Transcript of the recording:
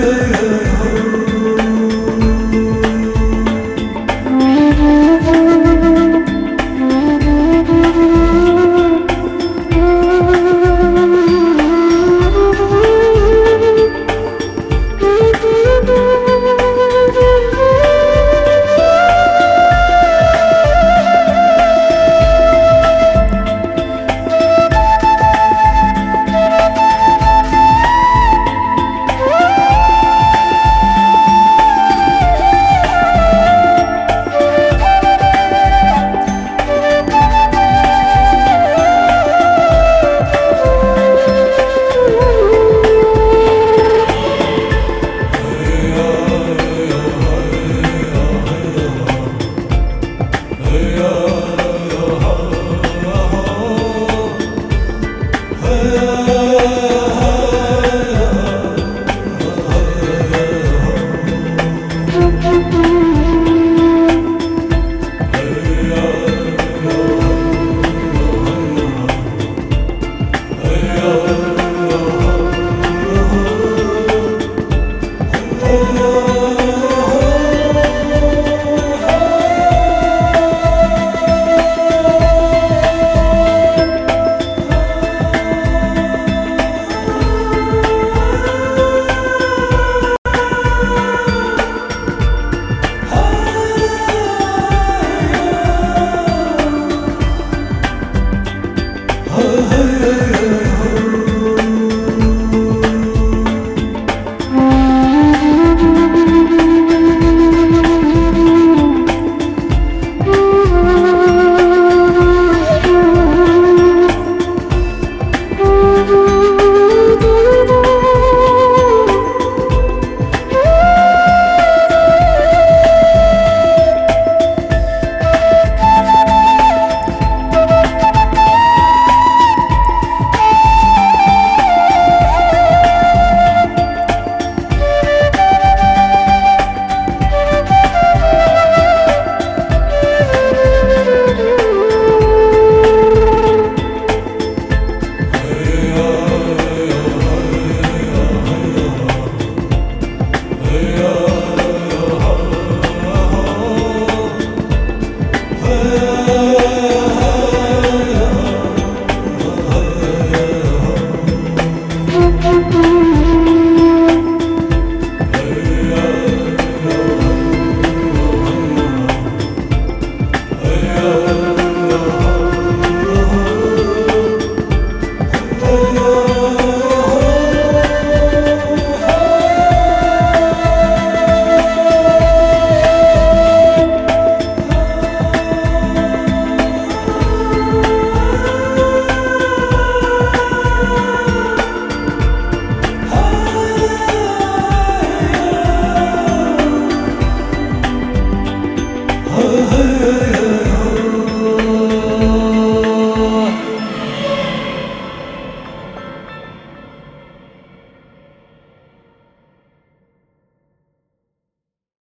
Yeah.